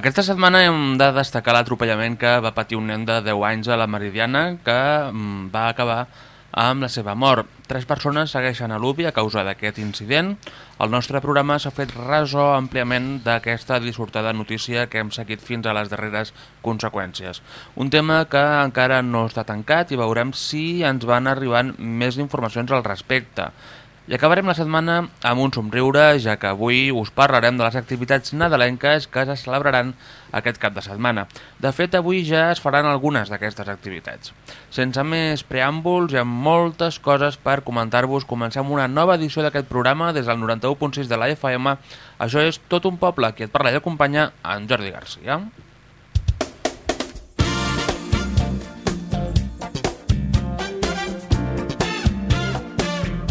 Aquesta setmana hem de destacar l'atropellament que va patir un nen de 10 anys a la Meridiana que mm, va acabar amb la seva mort. Tres persones segueixen a l'UBI a causa d'aquest incident. El nostre programa s'ha fet ressò àmpliament d'aquesta dissortada notícia que hem seguit fins a les darreres conseqüències. Un tema que encara no està tancat i veurem si ens van arribant més informacions al respecte. I acabarem la setmana amb un somriure, ja que avui us parlarem de les activitats nadalenques que es celebraran aquest cap de setmana. De fet, avui ja es faran algunes d'aquestes activitats. Sense més preàmbuls i amb moltes coses per comentar-vos, comencem una nova edició d'aquest programa des del 91.6 de la FM. Això és Tot un poble, qui et parla i acompanya en Jordi Garcia.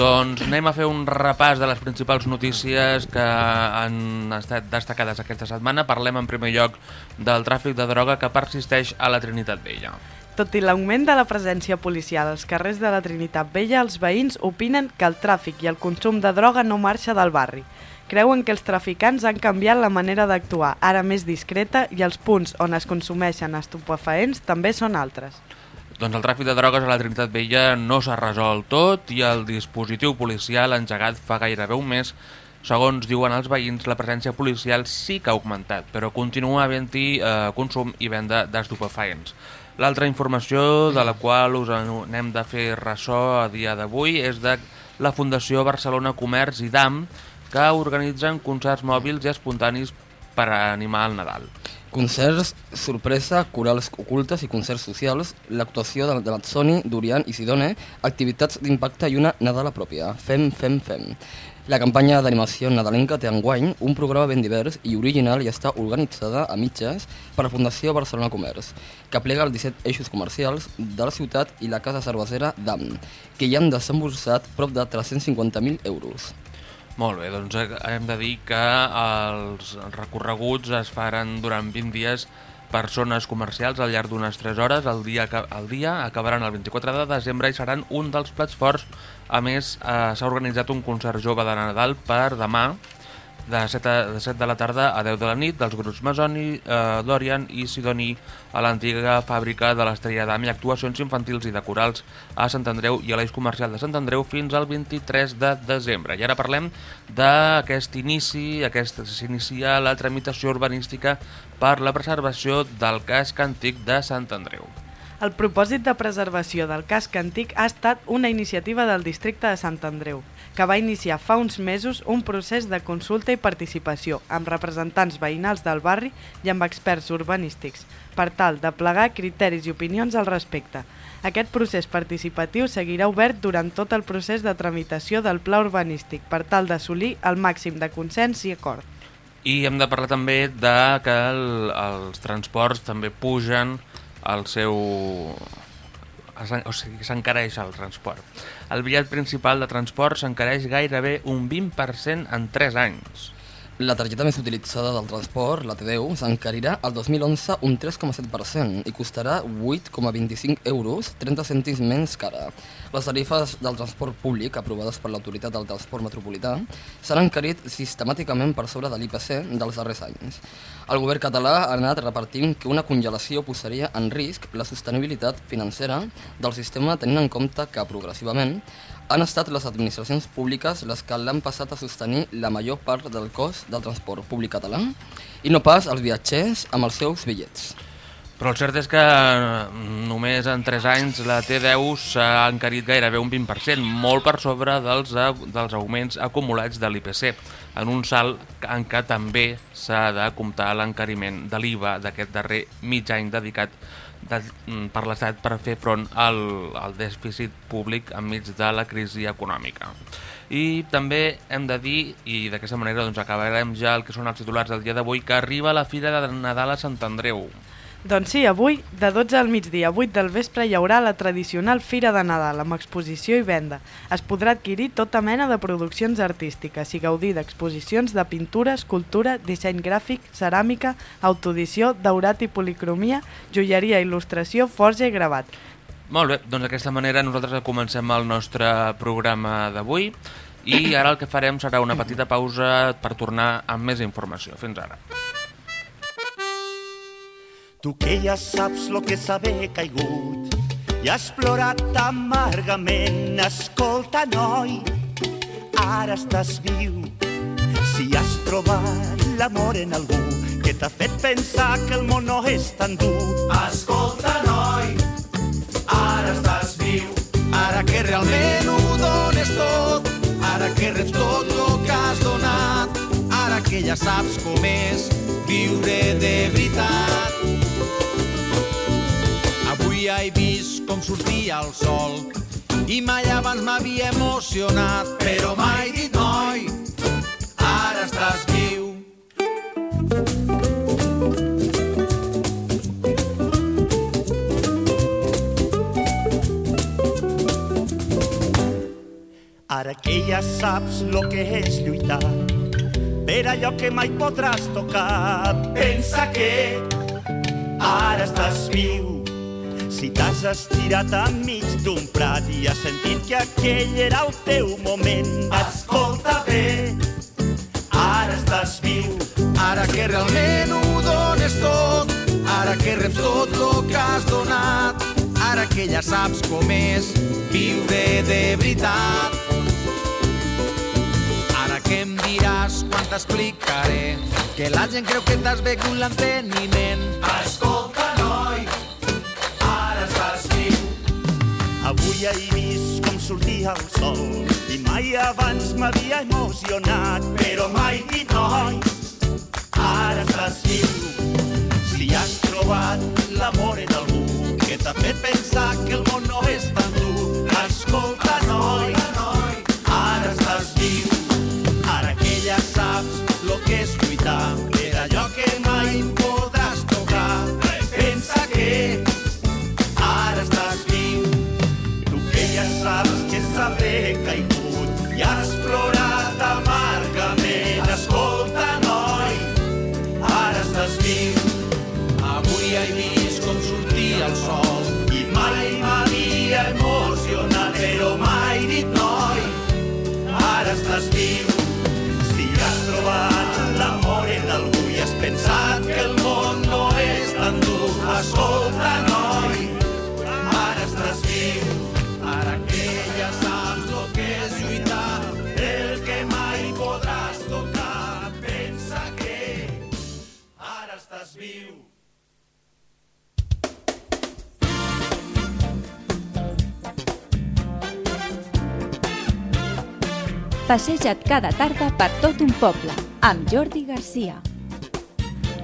Doncs anem a fer un repàs de les principals notícies que han estat destacades aquesta setmana. Parlem en primer lloc del tràfic de droga que persisteix a la Trinitat Vella. Tot i l'augment de la presència policial als carrers de la Trinitat Vella, els veïns opinen que el tràfic i el consum de droga no marxa del barri. Creuen que els traficants han canviat la manera d'actuar, ara més discreta, i els punts on es consumeixen estupefaents també són altres. Doncs el tràfic de drogues a la Trinitat Vella no s'ha resolt tot i el dispositiu policial engegat fa gairebé un mes Segons diuen els veïns, la presència policial sí que ha augmentat, però continua havent-hi eh, consum i venda d'estupefaents. L'altra informació de la qual us anem de fer ressò a dia d'avui és de la Fundació Barcelona Comerç i DAM, que organitzen concerts mòbils i espontanis per animar el Nadal. Concerts, sorpresa, corals ocultes i concerts socials, l'actuació de, de Mazzoni, Durian i Sidone, activitats d'impacte i una Nadala pròpia. Fem, fem, fem. La campanya d'animació nadalenca té enguany un programa ben divers i original i està organitzada a mitges per la Fundació Barcelona Comerç, que plega els 17 eixos comercials de la ciutat i la casa cervesera DAM, que hi han desembolsat prop de 350.000 euros. Molt bé, doncs hem de dir que els recorreguts es faran durant 20 dies per zones comercials al llarg d'unes 3 hores. El dia, el dia acabaran el 24 de desembre i seran un dels plats forts. A més, eh, s'ha organitzat un concert jove de Nadal per demà, de 7, a, de 7 de la tarda a 10 de la nit dels grups Masoni, eh, Dorian i Sidoni a l'antiga fàbrica de l'Estrella d'Am i actuacions infantils i de corals a Sant Andreu i a l'Eix Comercial de Sant Andreu fins al 23 de desembre. I ara parlem d'aquest inici, aquest s'inicia la tramitació urbanística per la preservació del casc antic de Sant Andreu. El propòsit de preservació del casc antic ha estat una iniciativa del districte de Sant Andreu, que va iniciar fa uns mesos un procés de consulta i participació amb representants veïnals del barri i amb experts urbanístics, per tal de plegar criteris i opinions al respecte. Aquest procés participatiu seguirà obert durant tot el procés de tramitació del pla urbanístic per tal d'assolir el màxim de consens i acord. I hem de parlar també de que el, els transports també pugen el seu... o sigui, s'encareix el transport. El bitllet principal de transport s'encareix gairebé un 20% en 3 anys. La targeta més utilitzada del transport, la T10, s'encarirà el 2011 un 3,7% i costarà 8,25 euros, 30 cèntims menys cara. Les tarifes del transport públic, aprovades per l'Autoritat del Transport Metropolità, s'han encarit sistemàticament per sobre de l'IPC dels darrers anys. El govern català ha anat repartint que una congelació posaria en risc la sostenibilitat financera del sistema tenint en compte que, progressivament, han estat les administracions públiques les que l'han passat a sostenir la major part del cost del transport públic català i no pas els viatgers amb els seus bitllets. Però el cert és que mm, només en 3 anys la T10 s'ha encarit gairebé un 20%, molt per sobre dels, dels augments acumulats de l'IPC, en un salt en què també s'ha de comptar l'encariment de l'IVA d'aquest darrer mig any dedicat de, mm, per l'Estat per fer front al, al dèficit públic enmig de la crisi econòmica. I també hem de dir, i d'aquesta manera doncs, acabarem ja el que són els titulars del dia d'avui, que arriba la Fira de Nadal a Sant Andreu. Doncs sí, avui, de 12 al migdia a 8 del vespre, hi haurà la tradicional Fira de Nadal amb exposició i venda. Es podrà adquirir tota mena de produccions artístiques i gaudir d'exposicions de pintura, escultura, disseny gràfic, ceràmica, autoedició, daurat i policromia, joieria, il·lustració, forja i gravat. Molt bé, doncs d'aquesta manera nosaltres comencem el nostre programa d'avui i ara el que farem serà una petita pausa per tornar amb més informació. Fins ara. Tu que ja saps lo que és haver caigut i has plorat amargament. Escolta, noi, ara estàs viu. Si has trobat l'amor en algú que t'ha fet pensar que el món no és tan dur. Escolta, noi, ara estàs viu. Ara que realment ho dones tot, ara que reps tot el que has donat, ara que ja saps com és viure de veritat. Ja he vist com sortia el sol i mai abans m'havia emocionat, però mai dit noi, ara estàs viu. Ara que ja saps lo que és lluitar per allò que mai podràs tocar, pensa que ara estàs viu. Si t'has estirat enmig d'un prat i has sentit que aquell era el teu moment, escolta bé, ara estàs viu. Ara que realment ho dones tot, ara que reps tot el que has donat, ara que ja saps com és viure de veritat. Ara que em diràs quan t'explicaré que la gent creu que t'has begut l'enteniment. Escolta, Avui he vist com sortia el sol i mai abans m'havia emocionat, però mai dit noi, ara estàs viu. Si has trobat l'amor en algú que t'ha fet pensar que el món no és tan dur, escolta, Passeja't cada tarda per tot un poble, amb Jordi Garcia.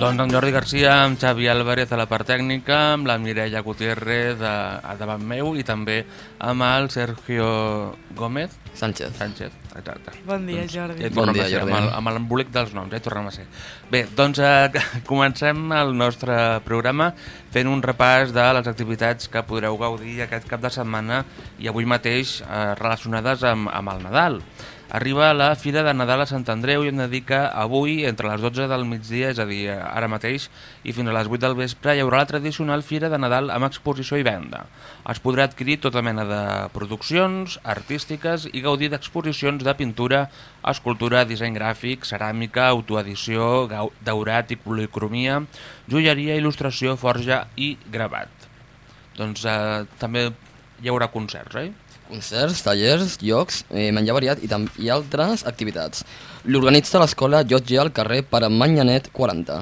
Doncs amb Jordi Garcia, amb Xavi Álvarez a la part tècnica, amb la Mireia Gutiérrez a, a davant meu i també amb el Sergio Gómez Sánchez. Sánchez, exacte. Bon dia, Jordi. Ja hi Bon dia, ser, Jordi. amb el- amb l'embolic dels noms, ja hi tornem a ser. Bé, doncs eh, comencem el nostre programa fent un repàs de les activitats que podreu gaudir aquest cap de setmana i avui mateix eh, relacionades amb, amb el Nadal. Arriba la Fira de Nadal a Sant Andreu i hem de dir que avui, entre les 12 del migdia, és a dir, ara mateix, i fins a les 8 del vespre, hi haurà la tradicional Fira de Nadal amb exposició i venda. Es podrà adquirir tota mena de produccions artístiques i gaudir d'exposicions de pintura, escultura, disseny gràfic, ceràmica, autoedició, daurat i policromia, joieria, il·lustració, forja i gravat. Doncs eh, també hi haurà concerts, oi? Concerts, tallers, llocs, eh, menjar variat i, i altres activitats. L'organitza l'escola Llotja al carrer Pare Manyanet 40.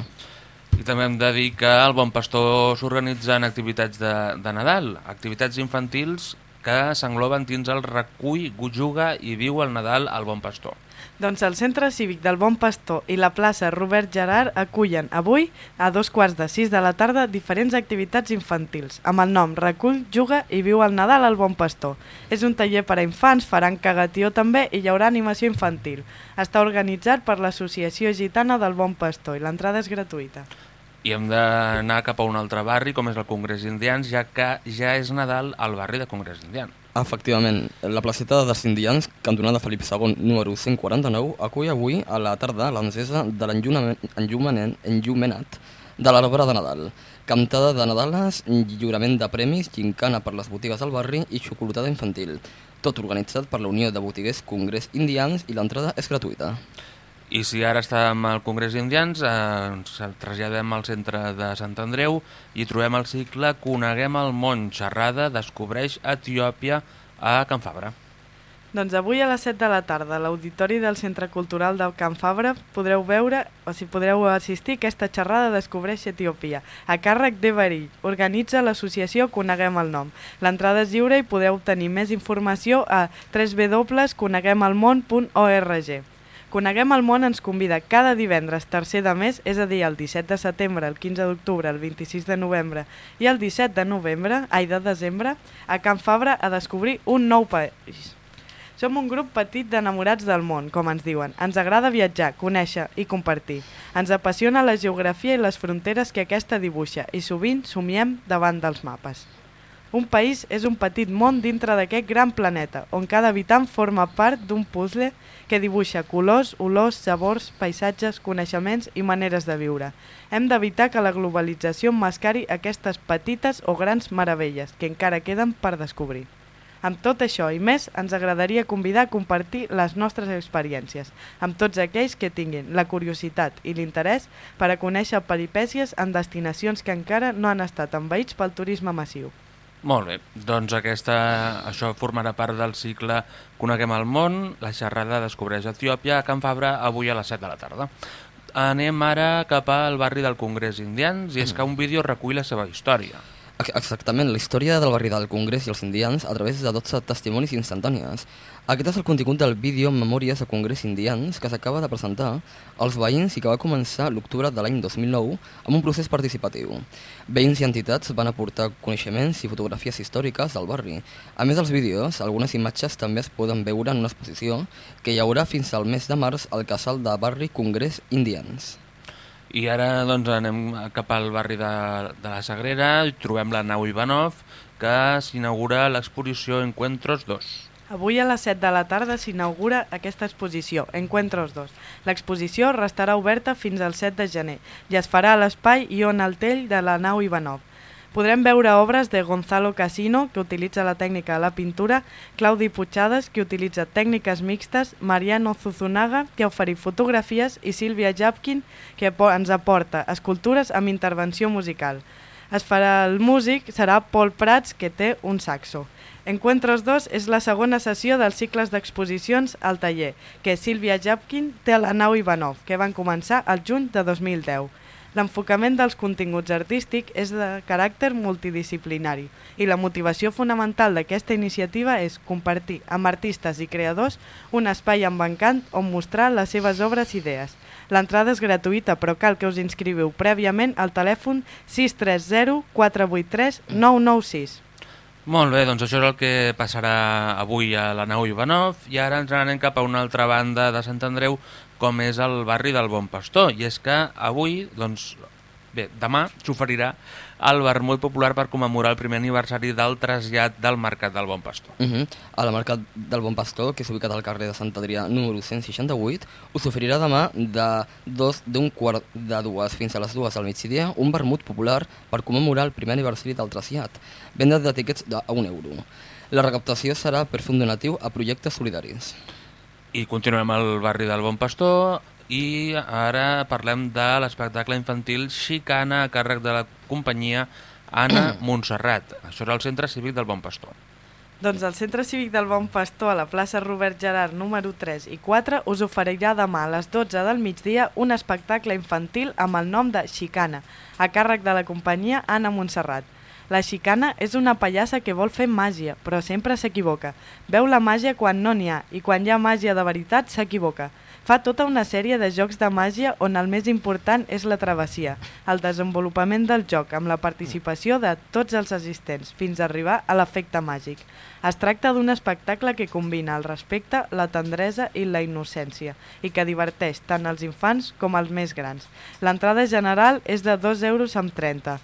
I també hem de dir que al Bon Pastor s'organitzen activitats de, de Nadal, activitats infantils que s'engloben dins el recull Gujuga i Viu el Nadal al Bon Pastor. Doncs el Centre Cívic del Bon Pastor i la plaça Robert Gerard acullen avui, a dos quarts de sis de la tarda, diferents activitats infantils, amb el nom Recull, Juga i Viu el Nadal al Bon Pastor. És un taller per a infants, faran cagatió també i hi haurà animació infantil. Està organitzat per l'Associació Gitana del Bon Pastor i l'entrada és gratuïta. I hem d'anar cap a un altre barri, com és el Congrés Indians, ja que ja és Nadal al barri de Congrés Indians. Efectivament, la placeta dels indians, cantonada Felip II, número 149, acull avui a la tarda l'encesa de l'enllumenat de l'arbre de Nadal, cantada de Nadales, lliurament de premis, gincana per les botigues del barri i xocolatada infantil, tot organitzat per la Unió de Botiguers Congrés Indians i l'entrada és gratuïta. I si ara estàvem al Congrés Indians, eh, ens traslladem al centre de Sant Andreu i trobem el cicle Coneguem el món, xerrada, descobreix Etiòpia a Can Fabra. Doncs avui a les 7 de la tarda a l'Auditori del Centre Cultural del Can Fabra podreu veure, o si podreu assistir, aquesta xerrada Descobreix Etiòpia, a càrrec de Verill. Organitza l'associació Coneguem el nom. L'entrada és lliure i podeu tenir més informació a www.coneguemelmón.org. Coneguem el món ens convida cada divendres tercer de mes, és a dir, el 17 de setembre, el 15 d'octubre, el 26 de novembre i el 17 de novembre, ai de desembre, a Can Fabra a descobrir un nou país. Som un grup petit d'enamorats del món, com ens diuen. Ens agrada viatjar, conèixer i compartir. Ens apassiona la geografia i les fronteres que aquesta dibuixa i sovint somiem davant dels mapes. Un país és un petit món dintre d'aquest gran planeta, on cada habitant forma part d'un puzzle dibuixa colors, olors, sabors, paisatges, coneixements i maneres de viure. Hem d'evitar que la globalització emmascari aquestes petites o grans meravelles que encara queden per descobrir. Amb tot això i més, ens agradaria convidar a compartir les nostres experiències amb tots aquells que tinguin la curiositat i l'interès per a conèixer peripècies en destinacions que encara no han estat envaïts pel turisme massiu. Molt bé, doncs aquesta, això formarà part del cicle Coneguem el món, la xerrada Descobreix Etiòpia a Can Fabra avui a les 7 de la tarda. Anem ara cap al barri del Congrés Indians i és que un vídeo recull la seva història. Exactament, la història del barri del Congrés i els indians a través de 12 testimonis instantànies. Aquest és el contingut del vídeo Memòries de Congrés Indians que s'acaba de presentar als veïns i que va començar l'octubre de l'any 2009 amb un procés participatiu. Veïns i entitats van aportar coneixements i fotografies històriques del barri. A més dels vídeos, algunes imatges també es poden veure en una exposició que hi haurà fins al mes de març al casal de barri Congrés Indians. I ara doncs, anem cap al barri de, de la Sagrera i trobem la nau Ivanov que s'inaugura l'exposició Encuentros 2. Avui a les 7 de la tarda s'inaugura aquesta exposició, Encuentros 2. L'exposició restarà oberta fins al 7 de gener i es farà a l'espai Ion Altell de la nau Ivanov. Podrem veure obres de Gonzalo Casino, que utilitza la tècnica de la pintura, Claudi Puigades, que utilitza tècniques mixtes, Mariano Zuzunaga, que ha oferit fotografies, i Sílvia Japkin, que ens aporta escultures amb intervenció musical. Es farà el músic, serà Pol Prats, que té un saxo. Encuentros 2 és la segona sessió dels cicles d'exposicions al taller, que Sílvia Japkin té a la nau Ivanov, que van començar al juny de 2010. L'enfocament dels continguts artístics és de caràcter multidisciplinari i la motivació fonamental d'aquesta iniciativa és compartir amb artistes i creadors un espai embancant on mostrar les seves obres i idees. L'entrada és gratuïta però cal que us inscriviu prèviament al telèfon 630 483 996. Molt bé, doncs això és el que passarà avui a la nau Ivanov i ara ens anem cap a una altra banda de Sant Andreu com és el barri del Bon Pastor. I és que avui, doncs, bé, demà s'oferirà el vermut popular per commemorar el primer aniversari del trasllat del Mercat del Bon Pastor. Uh -huh. A la Mercat del Bon Pastor, que és ubicat al carrer de Sant Adrià número 168, us oferirà demà de dos d'un quart de dues fins a les dues al migdia un vermut popular per commemorar el primer aniversari del trasllat. Venda de tiquets a euro. La recaptació serà per fer un donatiu a projectes solidaris. I continuem al barri del Bon Pastor i ara parlem de l'espectacle infantil Xicana a càrrec de la companyia Anna Montserrat. Això és el Centre Cívic del Bon Pastor. Doncs el Centre Cívic del Bon Pastor a la plaça Robert Gerard número 3 i 4 us oferirà demà a les 12 del migdia un espectacle infantil amb el nom de Xicana, a càrrec de la companyia Anna Montserrat. La xicana és una pallassa que vol fer màgia, però sempre s'equivoca. Veu la màgia quan no n'hi ha, i quan hi ha màgia de veritat s'equivoca. Fa tota una sèrie de jocs de màgia on el més important és la travessia, el desenvolupament del joc amb la participació de tots els assistents, fins a arribar a l'efecte màgic. Es tracta d'un espectacle que combina el respecte, la tendresa i la innocència i que diverteix tant els infants com els més grans. L'entrada general és de 2 euros amb 30.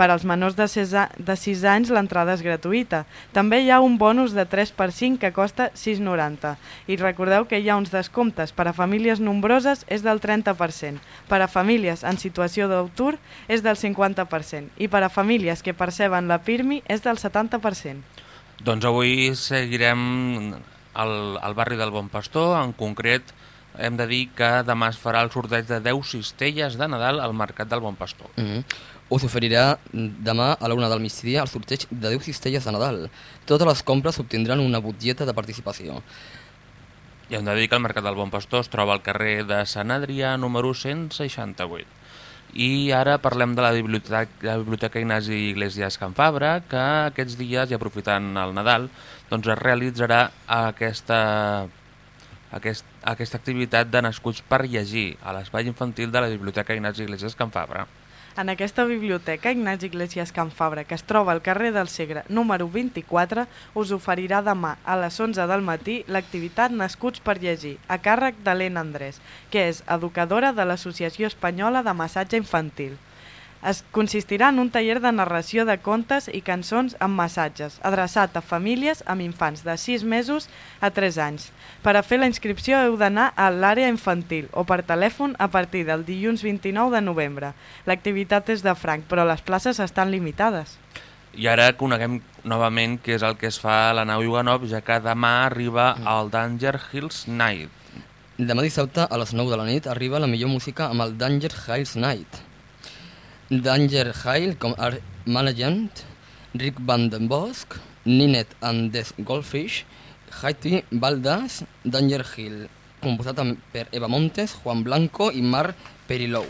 Per als menors de 6, a... de 6 anys l'entrada és gratuïta. També hi ha un bonus de 3 per 5 que costa 6,90. I recordeu que hi ha uns descomptes per a famílies nombroses és del 30%, per a famílies en situació d'autor és del 50% i per a famílies que perceben la PIRMI és del 70%. Doncs avui seguirem al, al barri del Bon Pastor, en concret hem de dir que demà es farà el sorteig de 10 cistelles de Nadal al Mercat del Bon Pastor. Mm -hmm. Us oferirà demà a la una del migdia el sorteig de 10 cistelles de Nadal. Totes les compres obtindran una butlleta de participació. I hem de dir que el Mercat del Bon Pastor es troba al carrer de Sant Adrià número 168. I ara parlem de la Biblioteca, la Biblioteca Ignasi Iglesias Can Fabra, que aquests dies, i aprofitant el Nadal, doncs es realitzarà aquesta, aquest, aquesta activitat de Nascuts per Llegir a l'espai infantil de la Biblioteca Ignasi Iglesias Can Fabra. En aquesta biblioteca, Ignasi Iglesias Can Fabra, que es troba al carrer del Segre número 24, us oferirà demà a les 11 del matí l'activitat Nascuts per Llegir, a càrrec d'Helena Andrés, que és educadora de l'Associació Espanyola de Massatge Infantil. Es consistirà en un taller de narració de contes i cançons amb massatges, adreçat a famílies amb infants de 6 mesos a 3 anys. Per a fer la inscripció heu d'anar a l'àrea infantil o per telèfon a partir del dilluns 29 de novembre. L'activitat és de franc, però les places estan limitades. I ara coneguem novament què és el que es fa a la nau Iuganov, ja que demà arriba el Danger Hills Night. Demà dissabte a les 9 de la nit arriba la millor música amb el Danger Hills Night. Danger Hill com Art Management, Rick Van den Bosch, Ninet and the Goldfish, Haiti Baldas, Danger Hill, composat per Eva Montes, Juan Blanco i Mar Perilou.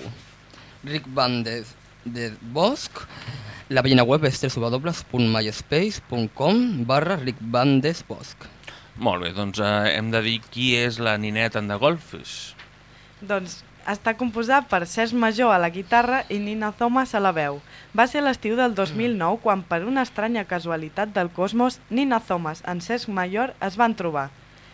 Rick Van de, de Bosch, la pàgina web és www.myspace.com barra Rick Van de Bosch. Molt bé, doncs eh, hem de dir qui és la Ninet and the Goldfish. Doncs està composat per Cesc Major a la guitarra i Nina Thomas a la veu. Va ser l'estiu del 2009 quan, per una estranya casualitat del cosmos, Nina Thomas en Cesc Major es van trobar.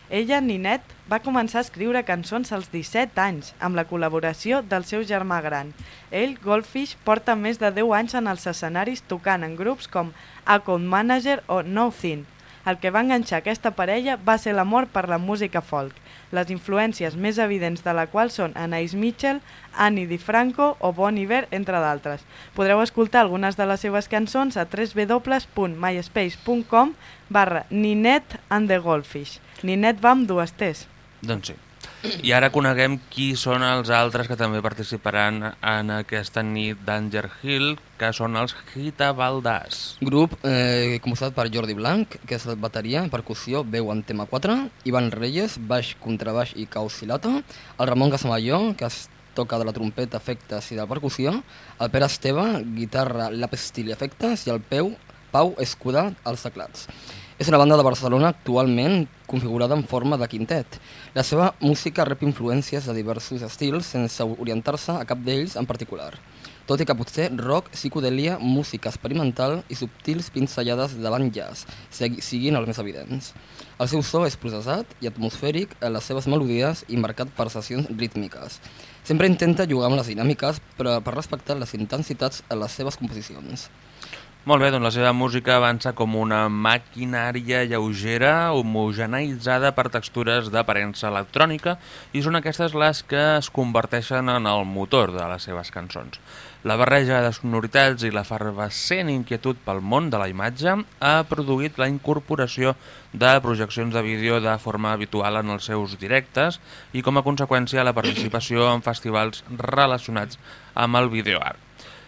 Ella, Ninet, va començar a escriure cançons als 17 anys, amb la col·laboració del seu germà gran. Ell, Goldfish, porta més de 10 anys en els escenaris tocant en grups com Account Manager o No Thin. El que va enganxar aquesta parella va ser l'amor per la música folk, les influències més evidents de la qual són Anais Mitchell, Annie DiFranco o Bon Iver, entre d'altres. Podreu escoltar algunes de les seves cançons a www.myspace.com barra Ninet and the Goldfish. Ninet va amb dues T's. Doncs sí. I ara coneguem qui són els altres que també participaran en aquesta nit d'Anger Hill, que són els Gita Valdàs. Grup eh, composat per Jordi Blanc, que és bateria, percussió, veu en tema 4, Ivan Reyes, baix, contrabaix i caucilata, el Ramon Casamalló, que es toca de la trompeta, efectes i de la percussió, el Pere Esteve, guitarra, lapestil i efectes, i el Peu, Pau Escudà, als teclats. És una banda de Barcelona actualment configurada en forma de quintet. La seva música rep influències de diversos estils sense orientar-se a cap d'ells en particular. Tot i que potser rock, psicodelia, música experimental i subtils pinzellades jazz segui- siguin els més evidents. El seu so és processat i atmosfèric en les seves melodies i marcat per sessions rítmiques. Sempre intenta jugar amb les dinàmiques però per respectar les intensitats en les seves composicions. Molt bé, doncs la seva música avança com una maquinària lleugera, homogeneitzada per textures d'aparença electrònica i són aquestes les que es converteixen en el motor de les seves cançons. La barreja de sonoritats i l'efervescent inquietud pel món de la imatge ha produït la incorporació de projeccions de vídeo de forma habitual en els seus directes i com a conseqüència la participació en festivals relacionats amb el videoart.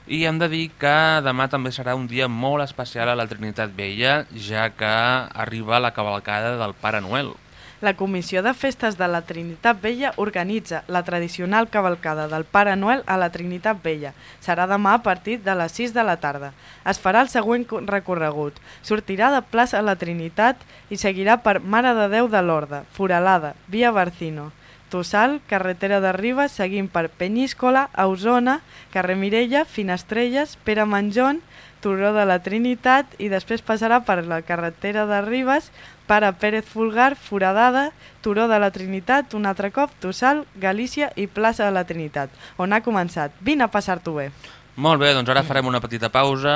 I hem de dir que demà també serà un dia molt especial a la Trinitat Vella, ja que arriba la cavalcada del Pare Noel. La Comissió de Festes de la Trinitat Vella organitza la tradicional cavalcada del Pare Noel a la Trinitat Vella. Serà demà a partir de les 6 de la tarda. Es farà el següent co- recorregut. Sortirà de plaça La Trinitat i seguirà per Mare de Déu de l'Orde, Foralada, Via Barcino, Tossal, carretera de Ribes, seguint per Penyíscola, Ausona, carrer Mirella, Finestrelles, Pere Manjón, Turó de la Trinitat i després passarà per la carretera de Ribes, per a Pérez Fulgar, Foradada, Turó de la Trinitat, un altre cop, Tossal, Galícia i Plaça de la Trinitat, on ha començat. Vine a passar-t'ho bé. Molt bé, doncs ara farem una petita pausa,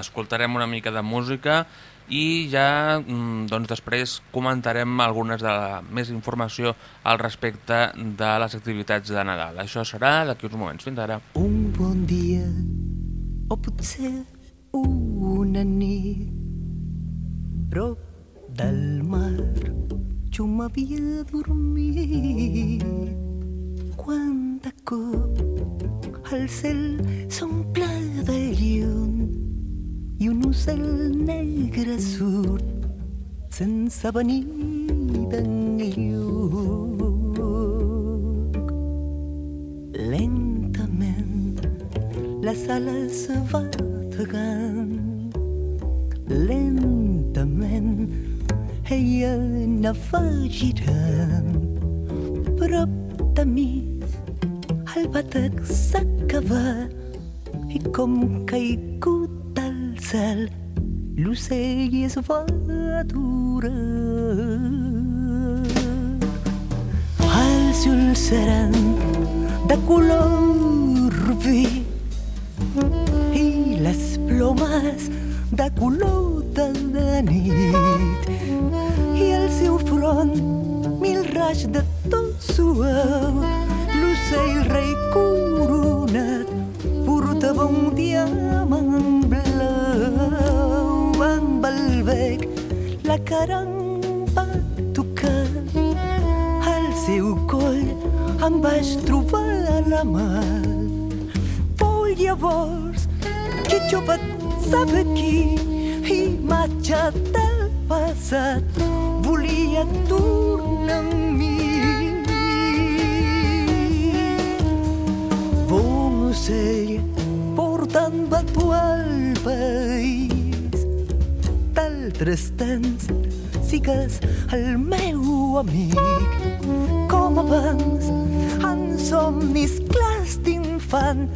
escoltarem una mica de música i ja mm, doncs després comentarem algunes de la, més informació al respecte de les activitats de Nadal. Això serà d'aquí uns moments. Fins ara. Un bon dia, o potser una nit, prop del mar, jo m'havia dormit. Quan de cop el cel s'omple de llum i un ocel negre surt sense venir d'enlloc. Lentament les ales bategant, lentament ella anava girant prop de mi el batec s'acaba i com caigut cel l'ocell es va aturar els ulls seran de color vi i les plomes de color de nit i el seu front mil raig de tot suau l'ocell rei coronat portava un diamant la cara em va tocar al seu coll em vaig trobar la mà Fou llavors que jo saber qui imatge del passat volia tornar amb mi. Bon ocell portant-me tu al país d'altres temps sigues el meu amic. Com abans en somnis clars d'infant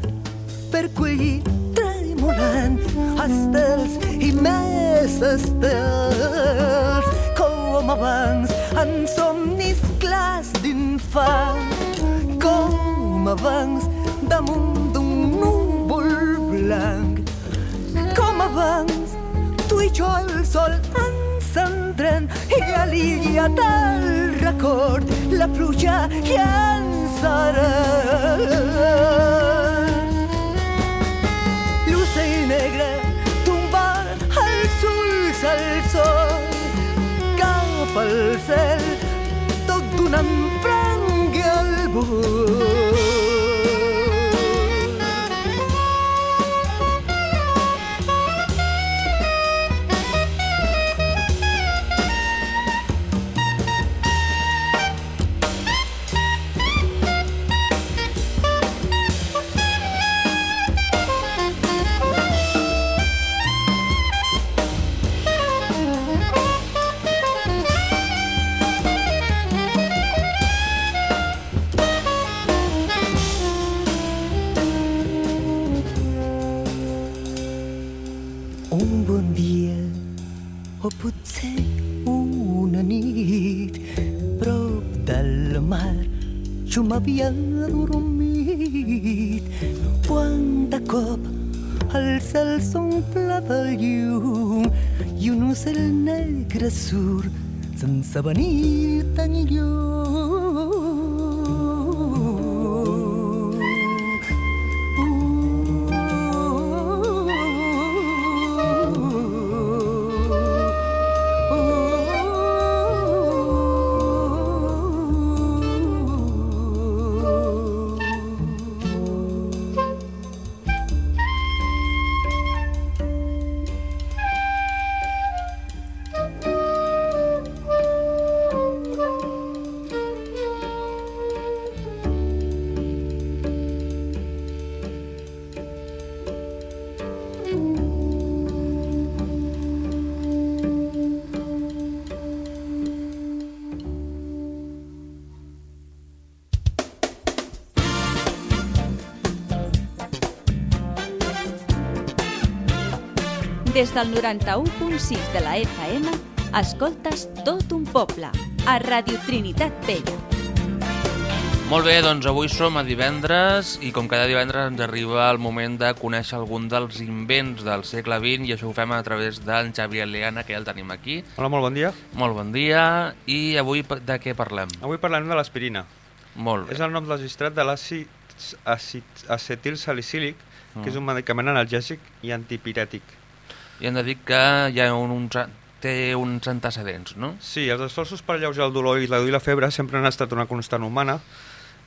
per collir tremolant estels i més estels com abans en somnis clars d'infant. Com abans damunt d'un núvol blanc. Com abans tu i jo el sol encendrem i a l'illa del record la pluja llançarà l'ocell negre tombar els ulls al sol cap al cel tot donant prengui al vol sense venir tan Des del 91.6 de la FM, escoltes tot un poble, a Radio Trinitat Vella. Molt bé, doncs avui som a divendres i com cada divendres ens arriba el moment de conèixer algun dels invents del segle XX i això ho fem a través d'en Xavier Leana, que ja el tenim aquí. Hola, molt bon dia. Molt bon dia. I avui de què parlem? Avui parlarem de l'aspirina. Molt bé. És el nom registrat de l'àcid àcid- acetilsalicílic, que és un medicament analgèsic i antipirètic. I hem de dir que hi ha un, un, té uns antecedents, no? Sí, els esforços per alleujar el dolor i reduir la febre sempre han estat una constant humana.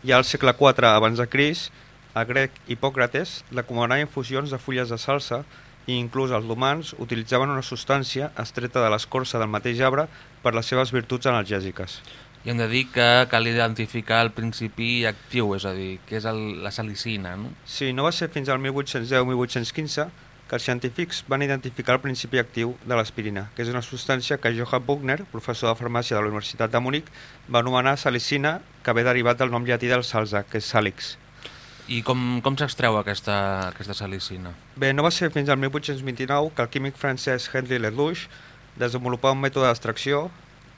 Ja al segle IV abans de Cris, el grec Hipòcrates recomanava infusions de fulles de salsa i inclús els romans utilitzaven una substància estreta de l'escorça del mateix arbre per les seves virtuts analgèsiques. I hem de dir que cal identificar el principi actiu, és a dir, que és el, la salicina, no? Sí, no va ser fins al 1810-1815 que els científics van identificar el principi actiu de l'aspirina, que és una substància que Johann Buchner, professor de farmàcia de la Universitat de Múnich, va anomenar salicina, que ve derivat del nom llatí del salsa, que és sàlix. I com, com s'extreu aquesta, aquesta salicina? Bé, no va ser fins al 1829 que el químic francès Henri Lelouch desenvolupà un mètode d'extracció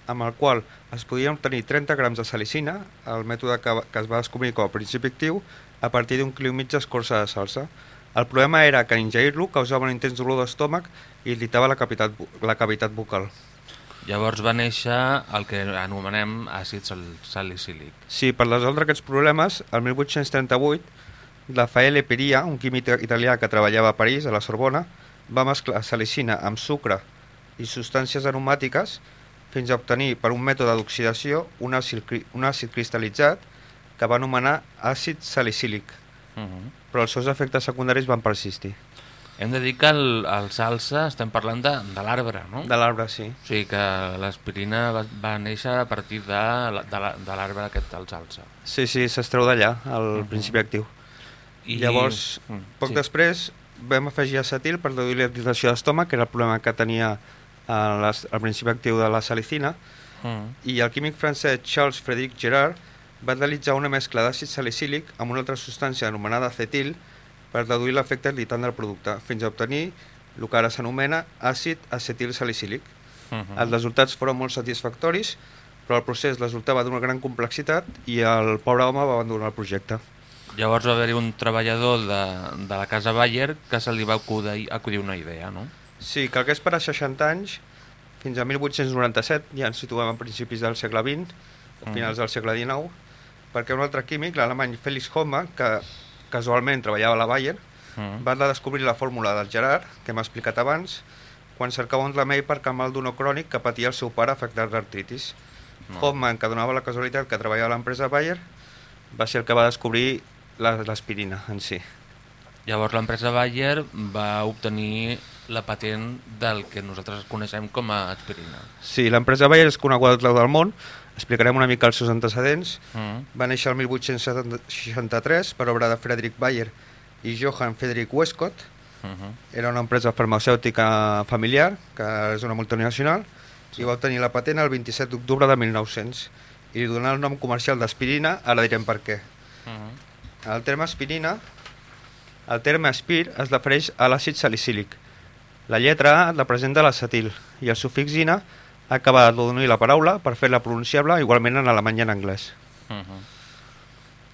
amb el qual es podien obtenir 30 grams de salicina, el mètode que, que es va descobrir com a principi actiu, a partir d'un quilo i mig d'escorça de salsa. El problema era que ingerir-lo causava un intens dolor d'estómac i irritava la cavitat, la cavitat bucal. Llavors va néixer el que anomenem àcid sal salicílic. Sí, per resoldre aquests problemes, el 1838, Raffaele Peria, un químic italià que treballava a París, a la Sorbona, va mesclar salicina amb sucre i substàncies aromàtiques fins a obtenir, per un mètode d'oxidació, un, àcid un àcid cristal·litzat que va anomenar àcid salicílic, Uh -huh. però els seus efectes secundaris van persistir. Hem de dir que el, el salsa estem parlant de, de l'arbre, no? De l'arbre, sí. O sigui que l'aspirina va, va néixer a partir de, la- de la- de l'arbre aquest del salsa. Sí, sí, s'estreu d'allà, el principi actiu. I llavors, Mm, poc sí. després, vam afegir acetil per reduir la irritació d'estómac, que era el problema que tenia eh, les, el principi actiu de la salicina, Mm. i el químic francès Charles Frédéric Gerard va realitzar una mescla d'àcid salicílic amb una altra substància anomenada acetil per reduir l'efecte irritant del producte, fins a obtenir el que ara s'anomena àcid acetil salicílic. Mhm. Els resultats foren molt satisfactoris, però el procés resultava d'una gran complexitat i el pobre home va abandonar el projecte. Llavors va haver-hi un treballador de, de la casa Bayer que se li va acudir, acudir una idea, no? Sí, calgués esperar 60 anys, fins a 1897, ja ens situem a principis del segle XX, a Mhm. finals del segle XIX, perquè un altre químic, l'alemany Felix Hoffmann, que casualment treballava a la Bayer, Mm. va descobrir la fórmula del Gerard, que hem explicat abans, quan cercava un remei per calmar el dolor crònic que patia el seu pare afectat d'artritis. No. Hoffmann, que donava la casualitat que treballava a l'empresa Bayer, va ser el que va descobrir la- l'aspirina en si. Llavors l'empresa Bayer va obtenir la patent del que nosaltres coneixem com a aspirina. Sí, l'empresa Bayer és coneguda al del món, explicarem una mica els seus antecedents. Mm. Va néixer el 1863 per obra de Frederick Bayer i Johann Friedrich Westcott. Mhm. Era una empresa farmacèutica familiar, que és una multinacional, i va obtenir la patent el 27 d'octubre de 1900 i li donà el nom comercial d'aspirina, ara direm per què. Mhm. El terme aspirina, el terme aspir es refereix a l'àcid salicílic. La lletra A representa l'acetil i el sufix ina acaba d'adornir la paraula per fer-la pronunciable igualment en alemany i en anglès. Mhm.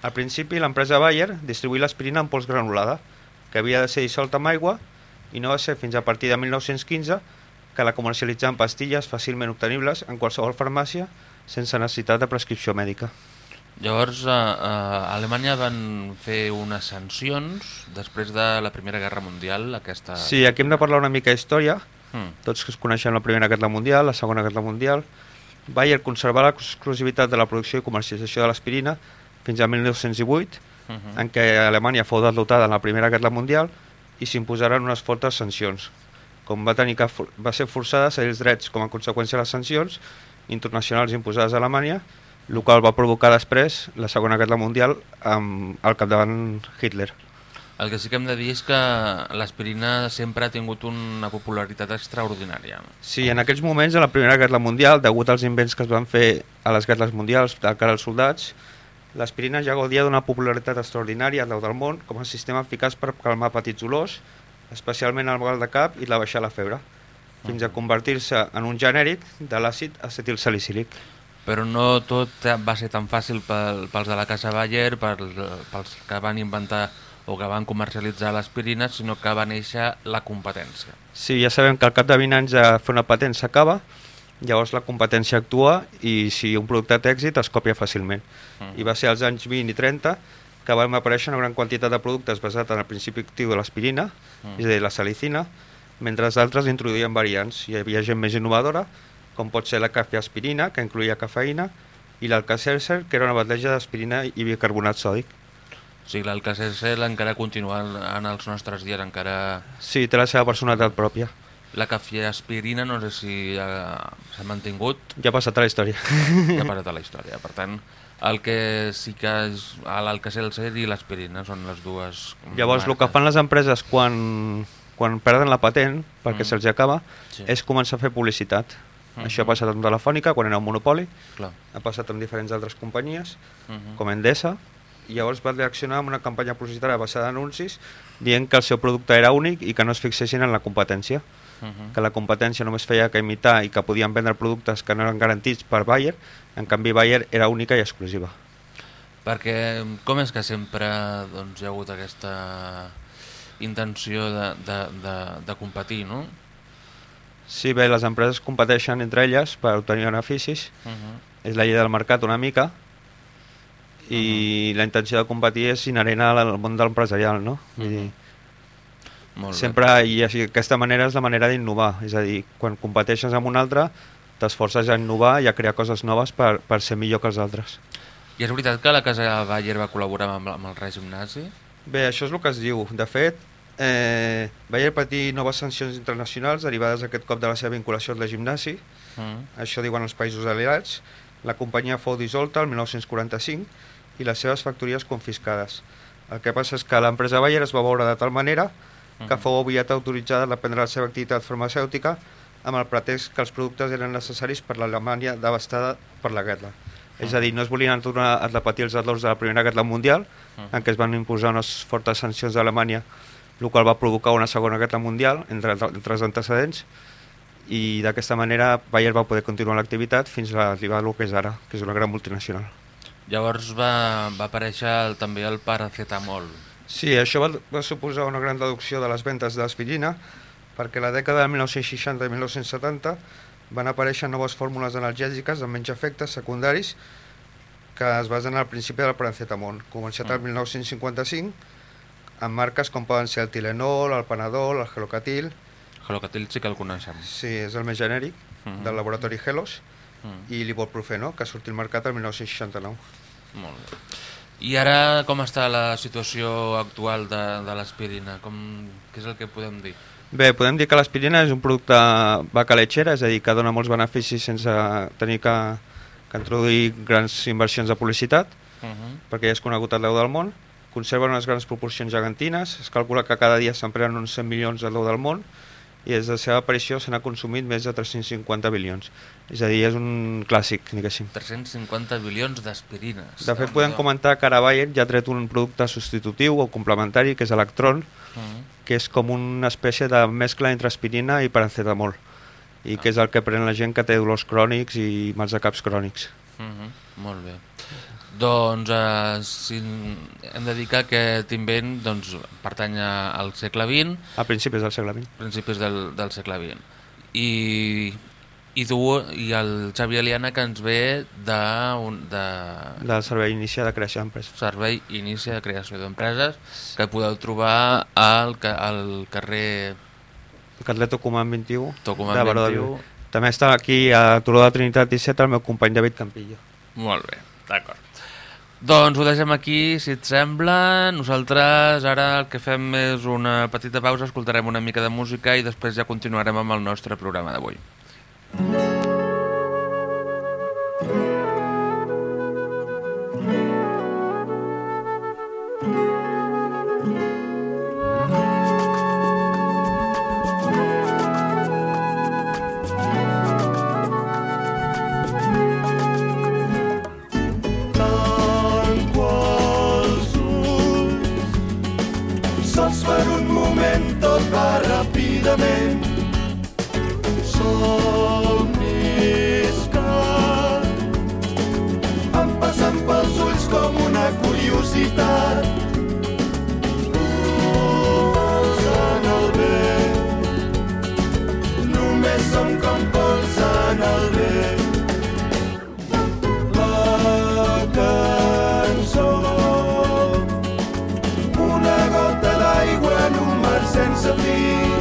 Al principi, l'empresa Bayer distribuïa l'aspirina en pols granulada, que havia de ser dissolta amb aigua, i no va ser fins a partir de 1915 que la comercialitzà en pastilles fàcilment obtenibles en qualsevol farmàcia sense necessitat de prescripció mèdica. Llavors a Alemanya van fer unes sancions després de la Primera Guerra Mundial, aquesta... Sí, aquí hem de parlar una mica d'història. Mm. Tots que es coneixen la Primera Guerra Mundial, la Segona Guerra Mundial. Bayer conservà l'exclusivitat de la producció i comercialització de l'aspirina fins a 1918, Mhm. en què Alemanya fou derrotada en la Primera Guerra Mundial i s'imposaren unes fortes sancions. Com va, tenir que, va ser forçada a cedir els drets com a conseqüència de les sancions internacionals imposades a Alemanya, el qual va provocar després la Segona Guerra Mundial amb, al capdavant Hitler. El que sí que hem de dir és que l'aspirina sempre ha tingut una popularitat extraordinària. Sí, en aquells moments de la Primera Guerra Mundial, degut als invents que es van fer a les guerres mundials de cara als soldats, l'aspirina ja gaudia d'una popularitat extraordinària arreu del món com a sistema eficaç per calmar petits dolors especialment el mal de cap i la baixar la febre, fins a convertir-se en un genèric de l'àcid acetilsalicílic. Però no tot va ser tan fàcil pel, pels de la Casa Bayer, pels que van inventar o que van comercialitzar l'aspirina, sinó que va néixer la competència. Sí, ja sabem que al cap de 20 anys de fer una patent s'acaba, llavors la competència actua i si un producte té èxit es copia fàcilment. Mm. I va ser als anys 20 i 30 que van aparèixer una gran quantitat de productes basats en el principi actiu de l'aspirina, Mm. és a dir, la salicina, mentre d'altres introduïen variants. Hi havia gent més innovadora, com pot ser la cafeaspirina, que incluïa cafeïna, i l'alcacercer, que era una barreja d'aspirina i bicarbonat sòdic. O sigui, l'Alcacercer encara continua en, els nostres dies, encara... Sí, té la seva personalitat pròpia. La cafeaspirina no sé si ja s'ha mantingut, Ja ha passat a la història. ja ha parat a la història. Per tant, el que sí que és l'Alcacelser i l'aspirina són les dues Llavors, el que fan les empreses quan, quan perden la patent, perquè Mm. se'ls acaba, Sí. és començar a fer publicitat. Mhm. Això ha passat amb Telefònica, quan era un monopoli, Clar. ha passat amb diferents altres companyies, Mhm. com Endesa, llavors va reaccionar amb una campanya publicitària basada en anuncis, dient que el seu producte era únic i que no es fixessin en la competència. Mhm. Que la competència només feia que imitar i que podien vendre productes que no eren garantits per Bayer, en canvi Bayer era única i exclusiva. Perquè com és que sempre doncs, hi ha hagut aquesta intenció de, de, de, de competir, no? Sí, bé, les empreses competeixen entre elles per obtenir beneficis, Uh -huh. és la llei del mercat una mica i la intenció de competir és inherent al món del empresarial, no? Vull dir, Molt bé. sempre, i així, aquesta manera és la manera d'innovar, és a dir, quan competeixes amb un altre t'esforces a innovar i a crear coses noves per, per ser millor que els altres. I és veritat que la Casa Bayer va col·laborar amb, amb el règim nazi? Bé, això és el que es diu. De fet, eh, Bayer patir noves sancions internacionals derivades d'aquest cop de la seva vinculació al règim nazi, Mm. això diuen els països aliats, la companyia fou dissolta el 1945 i les seves factories confiscades. El que passa és que l'empresa Bayer es va veure de tal manera que Mhm. fou aviat autoritzada a reprendre la seva activitat farmacèutica amb el pretext que els productes eren necessaris per l'Alemanya devastada per la guerra. És a dir, no es volien tornar a repetir els errors de la Primera Guerra Mundial, en què es van imposar unes fortes sancions d'Alemanya, el qual va provocar una Segona Guerra Mundial entre, entre els antecedents, i d'aquesta manera Bayer va poder continuar l'activitat fins a arribar al que és ara, que és una gran multinacional. Llavors va, va aparèixer el, també el paracetamol. Sí, això va, va suposar una gran reducció de les ventes d'aspirina perquè a la dècada de 1960 i 1970 van aparèixer noves fórmules analgèsiques amb menys efectes secundaris que es basen en el principi del paracetamol, començat el 1955 amb marques com poden ser el Tilenol, el Panadol, el Gelocatil, Gelocatil sí que el coneixem. sí, és el més genèric, Mhm. del laboratori Helos, Mm. i l'ibuprofeno, que sortit al mercat el 1969. Molt bé. I ara com està la situació actual de, de l'aspirina? Què és el que podem dir? Bé, podem dir que l'aspirina és un producte vaca lechera, és a dir, que dona molts beneficis sense tenir que, que introduir grans inversions de publicitat, Uh -huh. perquè ja és conegut arreu del món, conserva unes grans proporcions gegantines, es calcula que cada dia s'emprenen uns 100 milions arreu del món, i des de la seva aparició se n'ha consumit més de 350 bilions. És a dir, és un clàssic, diguéssim. 350 bilions d'aspirines. De fet, podem comentar que ara Bayer ja ha tret un producte substitutiu o complementari, que és Electron, Uh -huh. que és com una espècie de mescla entre aspirina i paracetamol i que és el que pren la gent que té dolors crònics i mals de caps crònics. Uh -huh. Molt bé. Doncs eh, si hem de dir que aquest invent doncs, pertany al segle XX, A principis del segle XX. principis del, del segle XX. I, i tu i el Xavi Aliana que ens ve de, un, de Del servei inicial de creació d'empreses. Servei Inici de Creació d'Empreses que podeu trobar al, al carrer Carlet Tucumán 21, Tucumán de Baró de 21. Viu. També està aquí a Turó de Trinitat 17 el meu company David Campillo. Molt bé, d'acord. Doncs ho deixem aquí, si et sembla. Nosaltres ara el que fem és una petita pausa, escoltarem una mica de música i després ja continuarem amb el nostre programa d'avui. Tanco lentament Somnis que em passen pels ulls com una curiositat. Vols en el vent, només som com pols en el vent. sense fi.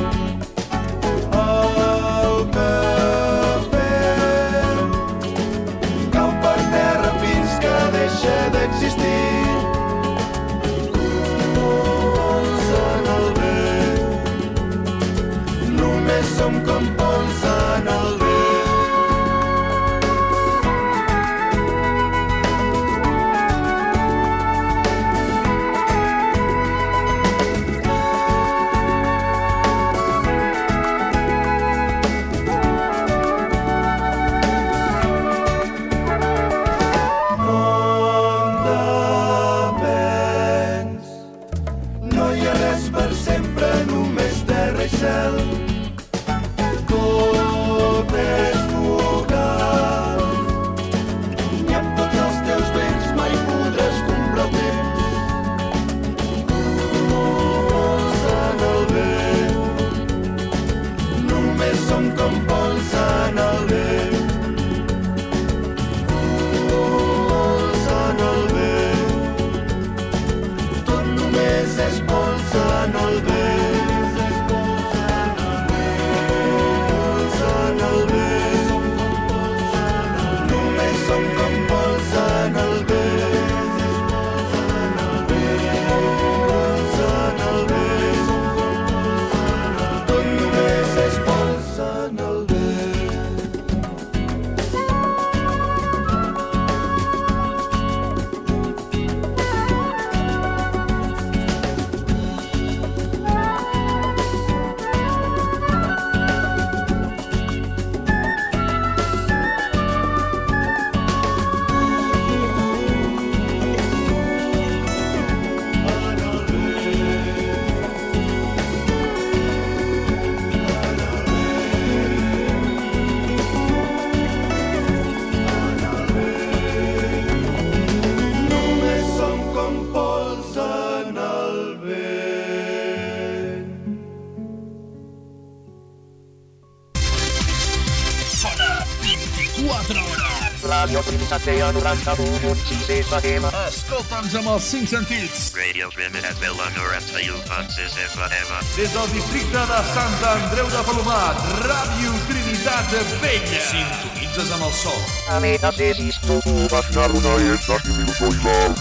Trinitat 91.6 FM. Escolta'ns amb els cinc sentits. Radio Trinitat Vella 91.6 FM. Des del districte de Sant Andreu de Palomat, Ràdio Trinitat de Vella. Sintonitzes amb el sol. Ametasis tu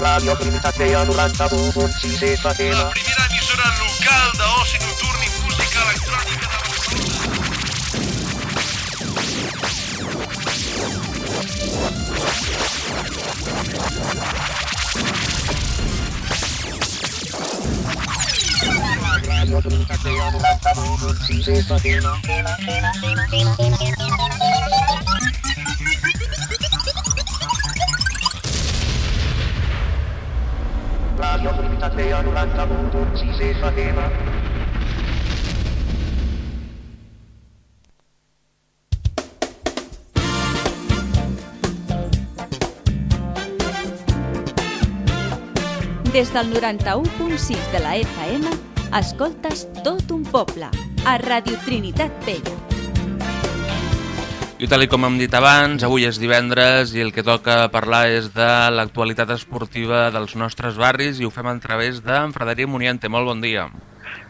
Radio Trinitat 91.6 FM. La primera Radio Trinitat 91.6 FM. Radio Trinitat 91.6 FM. Des del 91.6 de la FM, escoltes tot un poble, a Radio Trinitat Vella. I tal i com hem dit abans, avui és divendres i el que toca parlar és de l'actualitat esportiva dels nostres barris i ho fem a través d'en Frederic Muniente. Molt bon dia.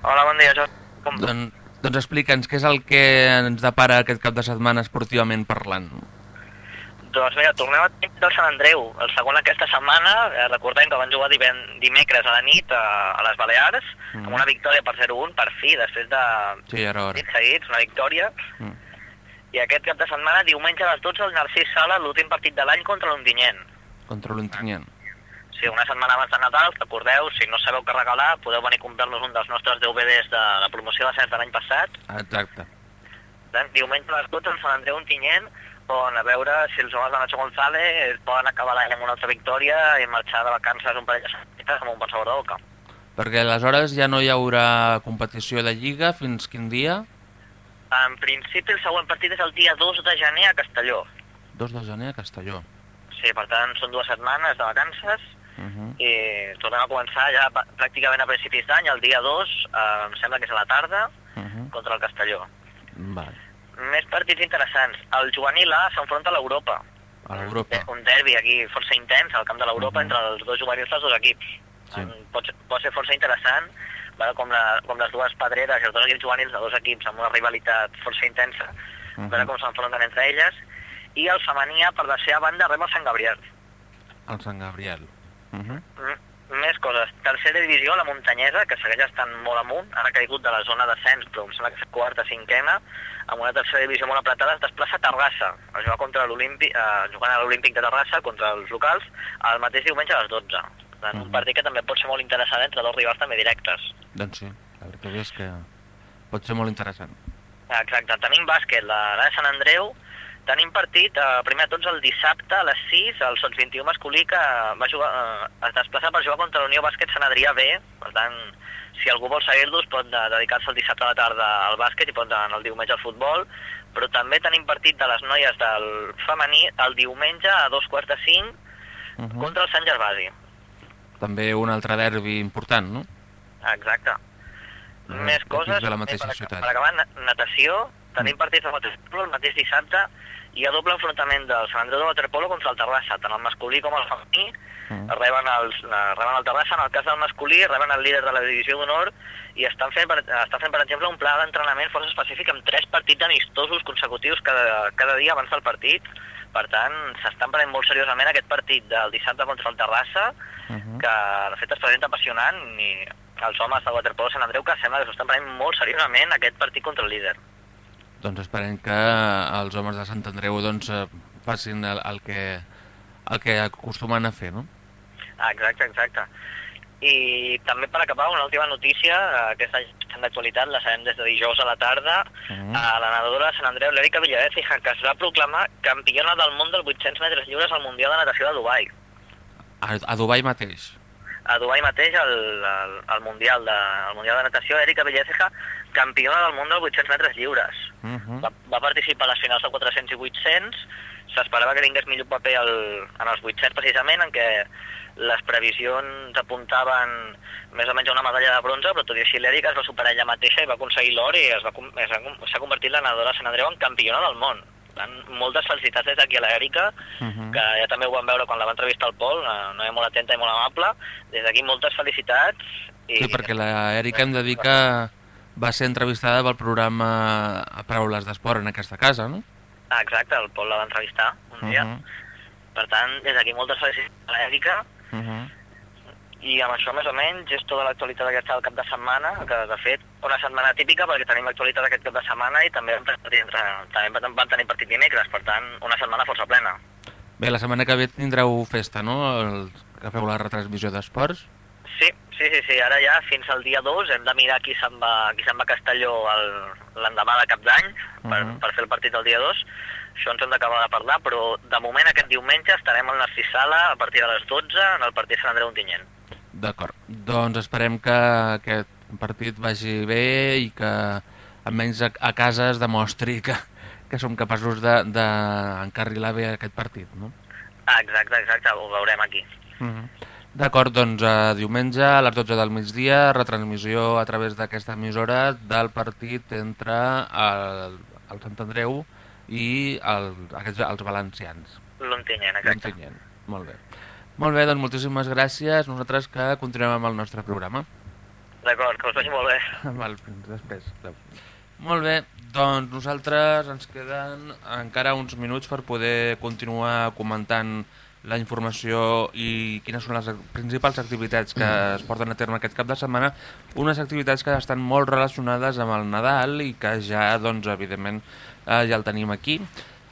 Hola, bon dia, Jordi. Com va? Don, doncs explica'ns què és el que ens depara aquest cap de setmana esportivament parlant. Doncs mira, tornem a tenir del Sant Andreu, el segon aquesta setmana. Eh, recordem que van jugar diven, dimecres a la nit a, a les Balears, Mm. amb una victòria per 0-1, per fi, després de Sí, nits seguits, una victòria. Mm. I aquest cap de setmana, diumenge a les 12, el Narcís Sala, l'últim partit de l'any contra l'Ontinyent. Contra l'Ontinyent. Sí, una setmana abans de Nadal, recordeu, si no sabeu què regalar, podeu venir a comprar-nos un dels nostres DVDs de la promoció de CES de l'any passat. Exacte. Diumenge a les 12 en Sant Andreu Ontinyent, on a veure si els homes de Nacho González poden acabar l'any amb una altra victòria i marxar de vacances un parell de setmanes amb un bon sabor de boca. Perquè aleshores ja no hi haurà competició de Lliga fins quin dia? En principi, el següent partit és el dia 2 de gener a Castelló. 2 de gener a Castelló. Sí, per tant, són dues setmanes de vacances Uh -huh. i tornem a començar ja pràcticament a principis d'any, el dia 2, eh, em sembla que és a la tarda, Uh -huh. contra el Castelló. Vale. Més partits interessants. El juvenil A s'enfronta a l'Europa. A l'Europa. Un derbi aquí força intens al camp de l'Europa Mhm. entre els dos juvenils dels dos equips. Sí. Pot, ser- pot ser força interessant. veure com, la, com les dues pedreres i els dos equips juvenils de dos equips amb una rivalitat força intensa, Mhm. veure com s'enfronten entre elles, i el femení per la seva banda rep el Sant Gabriel. El Sant Gabriel. Uh -huh. Mm, més coses. Tercera divisió, la muntanyesa, que segueix estant molt amunt, ara ha caigut de la zona d'ascens, però em sembla que és quarta, cinquena, amb una tercera divisió molt apretada, es desplaça a Terrassa, a jugar contra l'Olímpic, eh, jugant a l'Olímpic de Terrassa contra els locals, el mateix diumenge a les 12. Per tant, un partit que també pot ser molt interessant entre dos rivals també directes. Doncs sí, la veritat és que pot ser molt interessant. Exacte. Tenim bàsquet, la, la de Sant Andreu, tenim partit, eh, primer de tots el dissabte a les 6, el Sots 21 masculí, que va jugar, eh, es desplaça per jugar contra la Unió Bàsquet Sant Adrià B, per tant, si algú vol seguir-los pot de, dedicar-se el dissabte a la tarda al bàsquet i pot anar el diumenge al futbol, però també tenim partit de les noies del femení el diumenge a dos quarts de cinc Uh -huh. contra el Sant Gervasi. També un altre derbi important, no? Exacte. Més equips coses, de la mateixa per, ciutat. per acabar, na- natació, tenim partits al mateix, el mateix dissabte, hi ha doble enfrontament del Sant Andreu de Waterpolo contra el Terrassa, tant el masculí com el femení, Mm. reben, els, eh, reben el Terrassa, en el cas del masculí, reben el líder de la divisió d'honor i estan fent, per, estan fent, per exemple, un pla d'entrenament força específic amb tres partits amistosos consecutius cada, cada dia abans del partit. Per tant, s'estan prenent molt seriosament aquest partit del dissabte contra el Terrassa, Uh -huh. que de fet es presenta apassionant i els homes del Waterpolo Sant Andreu que sembla que s'ho estan prenent molt seriosament aquest partit contra el líder. Doncs esperem que els homes de Sant Andreu doncs, eh, facin el, el, que, el que acostumen a fer, no? Exacte, exacte. I també per acabar, una última notícia, eh, aquesta està d'actualitat, la sabem des de dijous a la tarda, Mhm. a la nedadora de Sant Andreu, l'Èrica Villaécija, que es va proclamar campiona del món dels 800 metres lliures al Mundial de Natació de Dubai. A, a Dubai mateix. A Dubai mateix, al, al, al Mundial, de, al mundial de Natació, Èrica Villaécija, campiona del món dels 800 metres lliures. Uh -huh. va, va participar a les finals de 400 i 800, s'esperava que tingués millor paper el, en els 800 precisament, en què les previsions apuntaven més o menys a una medalla de bronze, però tot i així l'Èrica es va superar ella mateixa i va aconseguir l'or i s'ha convertit la nedadora de Sant Andreu en campiona del món. Tant, moltes felicitats des d'aquí a l'Èrica, Uh -huh. que ja també ho vam veure quan la va entrevistar al Pol, una noia molt atenta i molt amable. Des d'aquí moltes felicitats. I, Sí, perquè la Erika em dir que va ser entrevistada pel programa a Paraules d'Esport en aquesta casa, no? Ah, exacte, el Pol la va entrevistar un dia. Uh -huh. Per tant, des d'aquí moltes felicitats a l'Èrica Uh -huh. i amb això més o menys és tota l'actualitat aquesta del cap de setmana, que de fet una setmana típica perquè tenim l'actualitat aquest cap de setmana i també vam tenir, entre- també vam tenir partit dimecres, per tant una setmana força plena. Bé, la setmana que ve tindreu festa, no? El, que feu la retransmissió d'esports. Sí, sí, sí, sí, ara ja fins al dia 2 hem de mirar qui se'n va, qui se'n va a Castelló el- l'endemà de cap d'any per, Mhm. per fer el partit del dia 2. Això ens hem d'acabar de parlar, però de moment aquest diumenge estarem al Narcís Sala a partir de les 12 en el partit Sant Andreu Ontinyent. D'acord. Doncs esperem que aquest partit vagi bé i que almenys a, a casa es demostri que, que som capaços d'encarrilar de, bé aquest partit, no? Ah, exacte, exacte, ho veurem aquí. Uh -huh. D'acord, doncs eh, diumenge a les 12 del migdia, retransmissió a través d'aquesta emissora del partit entre el, el Sant Andreu i el, aquests, els valencians. L'Ontinyent, exacte. L'Ontinyent. Molt bé. Molt bé, doncs moltíssimes gràcies. Nosaltres que continuem amb el nostre programa. D'acord, que us vagi molt bé. Val, fins després. Adéu. Molt bé, doncs nosaltres ens queden encara uns minuts per poder continuar comentant la informació i quines són les principals activitats que es porten a terme aquest cap de setmana, unes activitats que estan molt relacionades amb el Nadal i que ja, doncs, evidentment, eh, ja el tenim aquí.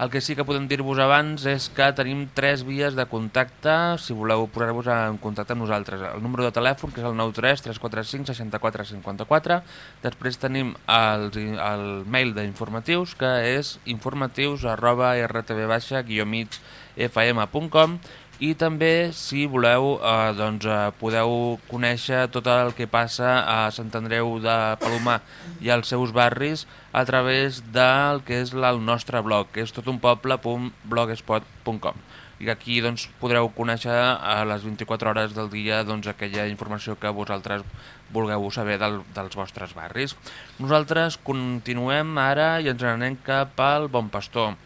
El que sí que podem dir-vos abans és que tenim tres vies de contacte si voleu posar-vos en contacte amb nosaltres. El número de telèfon, que és el 93 345 64 54. Després tenim el, el mail d'informatius, que és informatius arroba rtv-migfm.com i també, si voleu, eh, doncs, eh, podeu conèixer tot el que passa a Sant Andreu de Palomar i als seus barris a través del que és el nostre blog, que és totunpoble.blogspot.com i aquí doncs, podreu conèixer a les 24 hores del dia doncs, aquella informació que vosaltres vulgueu saber del, dels vostres barris. Nosaltres continuem ara i ens anem cap al Bon Pastor.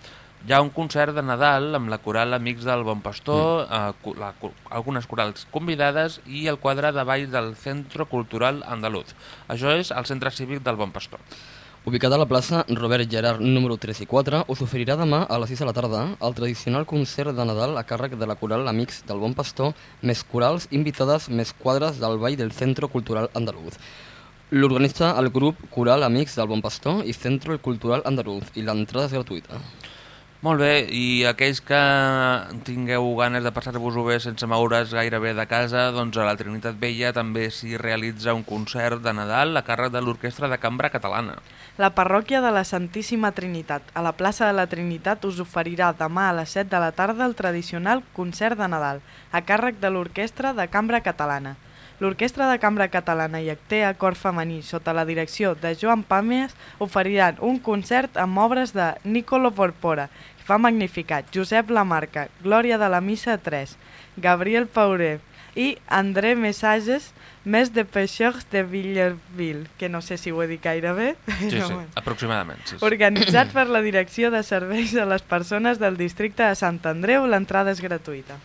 Hi ha un concert de Nadal amb la coral Amics del Bon Pastor, eh, cu- la, algunes corals convidades i el quadre de ball del Centro Cultural Andaluz. Això és el Centre Cívic del Bon Pastor. Ubicada a la plaça Robert Gerard número 3 i 4, us oferirà demà a les 6 de la tarda el tradicional concert de Nadal a càrrec de la coral Amics del Bon Pastor, més corals invitades, més quadres del Ball del Centro Cultural Andaluz. L'organitza el grup Coral Amics del Bon Pastor i Centro Cultural Andaluz i l'entrada és gratuïta. Molt bé, i aquells que tingueu ganes de passar-vos-ho bé sense moure's gairebé de casa, doncs a la Trinitat Vella també s'hi realitza un concert de Nadal a càrrec de l'Orquestra de Cambra Catalana. La parròquia de la Santíssima Trinitat, a la plaça de la Trinitat, us oferirà demà a les 7 de la tarda el tradicional concert de Nadal, a càrrec de l'Orquestra de Cambra Catalana. L'Orquestra de Cambra Catalana i Actea Cor Femení, sota la direcció de Joan Pàmies, oferiran un concert amb obres de Nicolo Porpora, Fa Magnificat, Josep Lamarca, Glòria de la Missa 3, Gabriel Pauré i André Messages, més de Peixocs de Villerville, que no sé si ho he dit gaire bé. Sí, sí, aproximadament. Sí, sí. Organitzat per la Direcció de Serveis a les Persones del districte de Sant Andreu, l'entrada és gratuïta.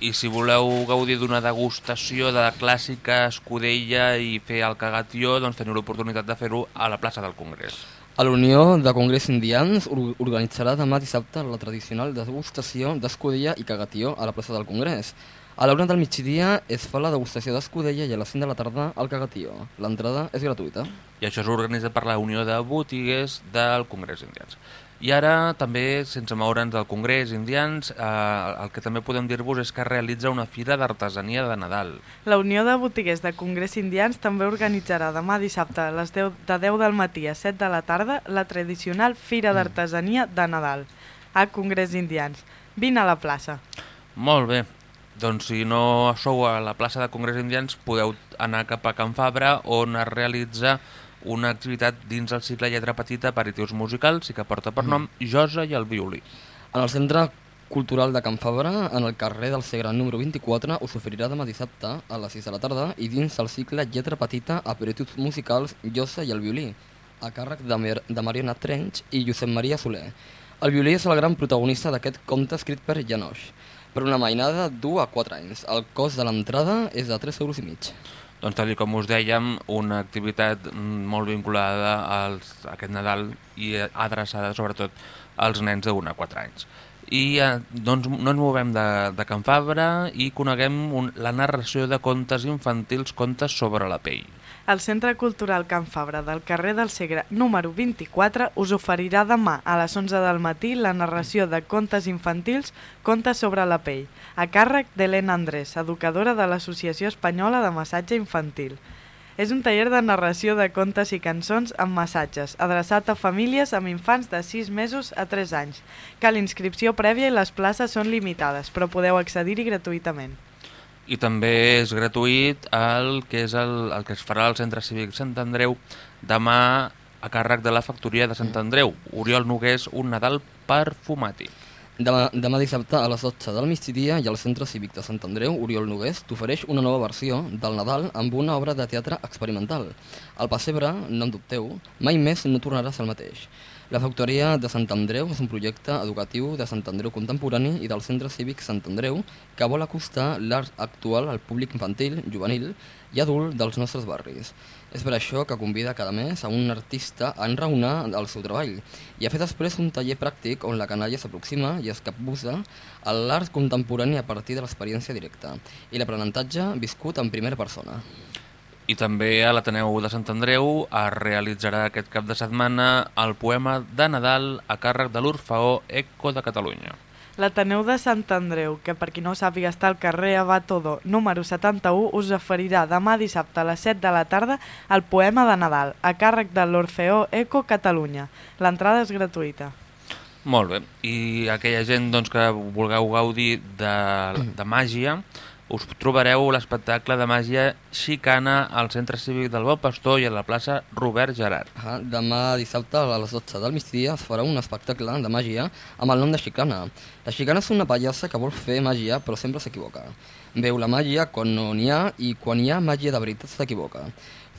I si voleu gaudir d'una degustació de clàssica escudella i fer el cagatió, doncs teniu l'oportunitat de fer-ho a la plaça del Congrés. A la Unió de Congrés Indians or- organitzarà demà dissabte la tradicional degustació d'escudella i cagatió a la plaça del Congrés. A l'hora del migdia es fa la degustació d'escudella i a les 5 de la tarda el cagatió. L'entrada és gratuïta. I això és organitzat per la Unió de Botiguers del Congrés Indians. I ara també, sense moure'ns del Congrés Indians, eh, el que també podem dir-vos és que realitza una fira d'artesania de Nadal. La Unió de Botiguers de Congrés Indians també organitzarà demà dissabte a les 10, de 10 del matí a 7 de la tarda la tradicional Fira d'Artesania de Nadal a Congrés Indians. Vine a la plaça. Molt bé. Doncs si no sou a la plaça de Congrés Indians, podeu anar cap a Can Fabra, on es realitza una activitat dins el cicle Lletra Petita Aperitius Musicals i que porta per nom Josa i el violí. En el Centre Cultural de Can Fabra, en el carrer del Segre número 24, us oferirà demà dissabte a les 6 de la tarda i dins el cicle Lletra Petita, Aperitius Musicals, Josa i el violí, a càrrec de, Mar de Mariona Trench i Josep Maria Soler. El violí és el gran protagonista d'aquest conte escrit per Janosch. Per una mainada d'1 a 4 anys. El cost de l'entrada és de 3 euros i mig. Doncs tal com us dèiem, una activitat molt vinculada als, a aquest Nadal i adreçada sobretot als nens de 1 a 4 anys. I eh, doncs no ens movem de, de Can Fabra i coneguem un, la narració de contes infantils, contes sobre la pell. El Centre Cultural Can Fabra del carrer del Segre número 24 us oferirà demà a les 11 del matí la narració de contes infantils Contes sobre la pell, a càrrec d'Helena Andrés, educadora de l'Associació Espanyola de Massatge Infantil. És un taller de narració de contes i cançons amb massatges, adreçat a famílies amb infants de 6 mesos a 3 anys. Cal inscripció prèvia i les places són limitades, però podeu accedir-hi gratuïtament. I també és gratuït el que és el, el que es farà al Centre Cívic Sant Andreu demà a càrrec de la factoria de Sant Andreu. Oriol Nogués, un Nadal perfumàtic. Demà, demà dissabte a les 12 del migdia i al Centre Cívic de Sant Andreu, Oriol Nogués t'ofereix una nova versió del Nadal amb una obra de teatre experimental. El pessebre, no en dubteu, mai més no tornarà a ser el mateix. La Factoria de Sant Andreu és un projecte educatiu de Sant Andreu contemporani i del Centre Cívic Sant Andreu que vol acostar l'art actual al públic infantil, juvenil i adult dels nostres barris. És per això que convida cada mes a un artista a enraonar el seu treball i a fer després un taller pràctic on la canalla s'aproxima i es capbussa a l'art contemporani a partir de l'experiència directa i l'aprenentatge viscut en primera persona. I també a l'Ateneu de Sant Andreu es realitzarà aquest cap de setmana el poema de Nadal a càrrec de l'Orfeó Eco de Catalunya. L'Ateneu de Sant Andreu, que per qui no sàpiga està al carrer Abatodo número 71, us oferirà demà dissabte a les 7 de la tarda el poema de Nadal, a càrrec de l'Orfeó Eco Catalunya. L'entrada és gratuïta. Molt bé, i aquella gent doncs, que vulgueu gaudir de, de màgia, us trobareu l'espectacle de màgia Xicana al Centre Cívic del Bon Pastor i a la plaça Robert Gerard. Ah, demà dissabte a les 12 del migdia es farà un espectacle de màgia amb el nom de Xicana. La Xicana és una pallassa que vol fer màgia però sempre s'equivoca. Veu la màgia quan no n'hi ha i quan hi ha màgia de veritat s'equivoca.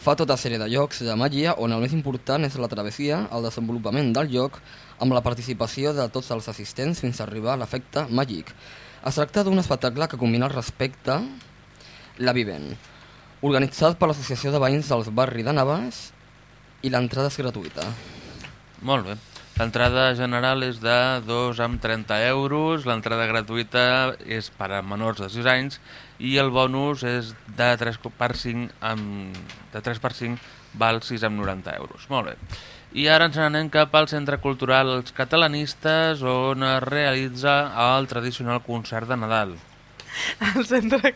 Fa tota sèrie de jocs de màgia on el més important és la travessia, el desenvolupament del joc, amb la participació de tots els assistents fins a arribar a l'efecte màgic. Es tracta d'un espectacle que combina el respecte, la vivent, organitzat per l'Associació de Veïns dels Barri de Navas i l'entrada és gratuïta. Molt bé. L'entrada general és de 2 amb 30 euros, l'entrada gratuïta és per a menors de 6 anys i el bonus és de 3 per 5 amb, de 3 per 5 val 6 amb 90 euros. Molt bé. I ara ens n'anem cap al Centre Cultural Els Catalanistes on es realitza el tradicional concert de Nadal. El centre...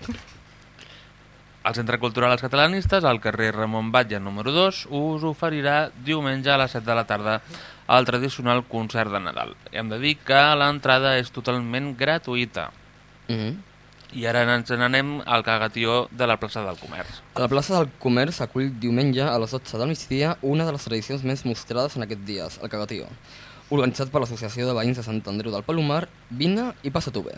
El Centre Cultural Els Catalanistes, al carrer Ramon Batlle número 2, us oferirà diumenge a les 7 de la tarda el tradicional concert de Nadal. Hem de dir que l'entrada és totalment gratuïta. Mm -hmm. I ara ens n'anem al cagatió de la plaça del Comerç. A la plaça del Comerç acull diumenge a les 12 del migdia una de les tradicions més mostrades en aquests dies, el cagatió, organitzat per l'Associació de Veïns de Sant Andreu del Palomar, Vine i passa tu bé.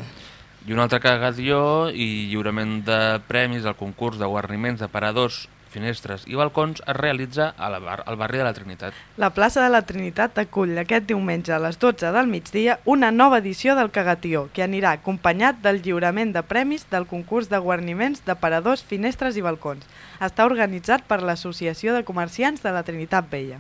I un altre cagatió i lliurament de premis al concurs de guarniments de paradors, finestres i balcons es realitza a la bar al barri de la Trinitat. La plaça de la Trinitat acull aquest diumenge a les 12 del migdia una nova edició del Cagatió, que anirà acompanyat del lliurament de premis del concurs de guarniments de paradors, finestres i balcons. Està organitzat per l'Associació de Comerciants de la Trinitat Vella.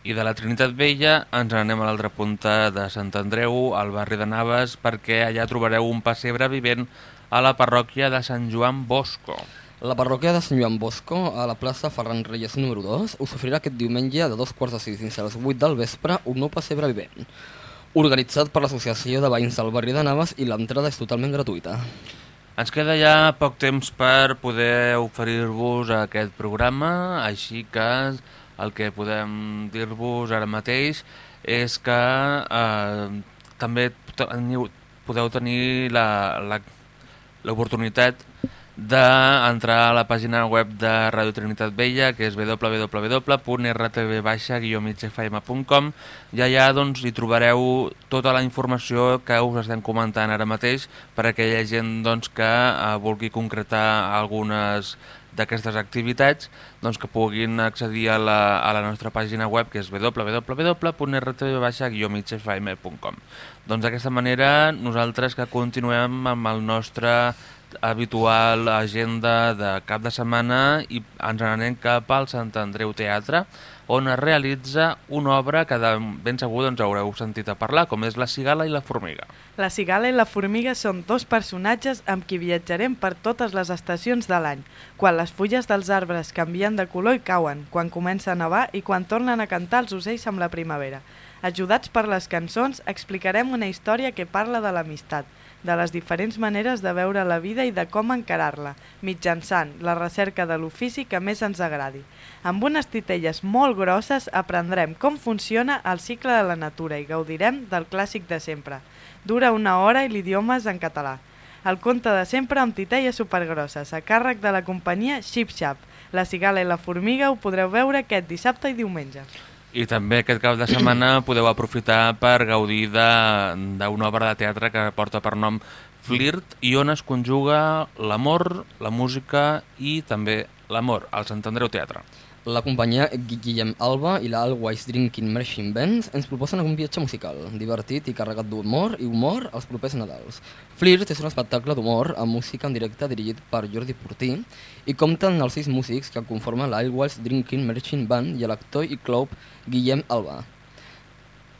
I de la Trinitat Vella ens n'anem a l'altra punta de Sant Andreu, al barri de Naves, perquè allà trobareu un pessebre vivent a la parròquia de Sant Joan Bosco. La parròquia de Sant Joan Bosco, a la plaça Ferran Reyes número 2, us oferirà aquest diumenge de dos quarts de sis fins a les 8 del vespre un nou pessebre vivent, organitzat per l'Associació de Veïns del barri de Naves i l'entrada és totalment gratuïta. Ens queda ja poc temps per poder oferir-vos aquest programa, així que el que podem dir-vos ara mateix és que eh, també teniu, podeu tenir l'oportunitat d'entrar a la pàgina web de Radio Trinitat Vella, que és www.rtv-migfm.com i allà doncs, hi trobareu tota la informació que us estem comentant ara mateix per a aquella gent doncs, que eh, vulgui concretar algunes d'aquestes activitats doncs, que puguin accedir a la, a la nostra pàgina web que és www.rtv-migfm.com Doncs d'aquesta manera nosaltres que continuem amb el nostre habitual agenda de cap de setmana i ens n'anem cap al Sant Andreu Teatre on es realitza una obra que de ben segur doncs, haureu sentit a parlar, com és La cigala i la formiga. La cigala i la formiga són dos personatges amb qui viatjarem per totes les estacions de l'any, quan les fulles dels arbres canvien de color i cauen, quan comença a nevar i quan tornen a cantar els ocells amb la primavera. Ajudats per les cançons, explicarem una història que parla de l'amistat, de les diferents maneres de veure la vida i de com encarar-la, mitjançant la recerca de l'ofici que més ens agradi. Amb unes titelles molt grosses aprendrem com funciona el cicle de la natura i gaudirem del clàssic de sempre. Dura una hora i l'idioma és en català. El conte de sempre amb titelles supergrosses, a càrrec de la companyia Xip Xap. La cigala i la formiga ho podreu veure aquest dissabte i diumenge. I també aquest cap de setmana podeu aprofitar per gaudir d'una obra de teatre que porta per nom Flirt i on es conjuga l'amor, la música i també l'amor, al Sant Andreu Teatre. La companyia Guillem Alba i la Always Drinking Machine Bands ens proposen un viatge musical, divertit i carregat d'humor i humor als propers Nadals. Flirt és un espectacle d'humor amb música en directe dirigit per Jordi Portí i compta amb els sis músics que conformen la Always Drinking Machine Band i l'actor i club Guillem Alba.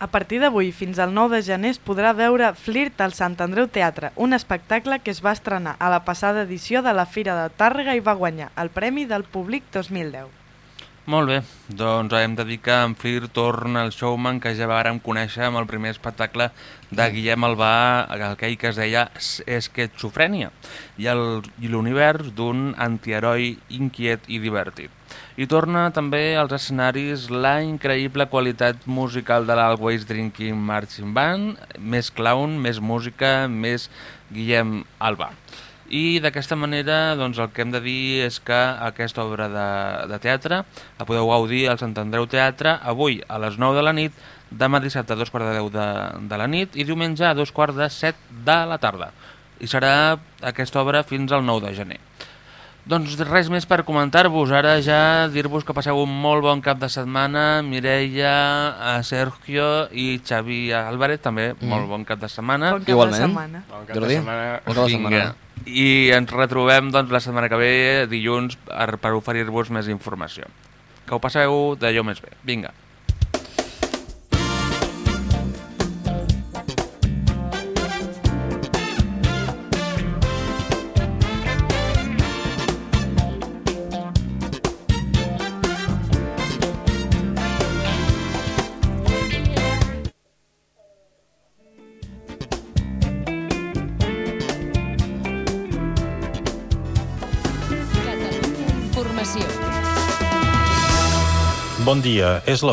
A partir d'avui fins al 9 de gener es podrà veure Flirt al Sant Andreu Teatre, un espectacle que es va estrenar a la passada edició de la Fira de Tàrrega i va guanyar el Premi del Públic 2010. Molt bé, doncs hem de dir que en Flir torna el showman que ja vàrem conèixer amb el primer espectacle de Guillem Albà, aquell que es deia el- i l'univers d'un antiheroi inquiet i divertit. I torna també als escenaris la increïble qualitat musical de l'Always Drinking Marching Band, més clown, més música, més Guillem Albà. I d'aquesta manera doncs, el que hem de dir és que aquesta obra de, de teatre la podeu gaudir al Sant Andreu Teatre avui a les 9 de la nit, demà dissabte a dos quarts de 10 de, de la nit i diumenge a dos quarts de 7 de la tarda. I serà aquesta obra fins al 9 de gener. Doncs res més per comentar-vos. Ara ja dir-vos que passeu un molt bon cap de setmana. Mireia, a Sergio i Xavi Álvarez també, Mm. molt bon cap de setmana. Bon cap de Igualment. setmana. Bon cap de Jordi, setmana. bon cap de setmana. Vinga. I ens retrobem doncs, la setmana que ve, dilluns, per, per oferir-vos més informació. Que ho passeu d'allò més bé. Vinga. Bon dia, és la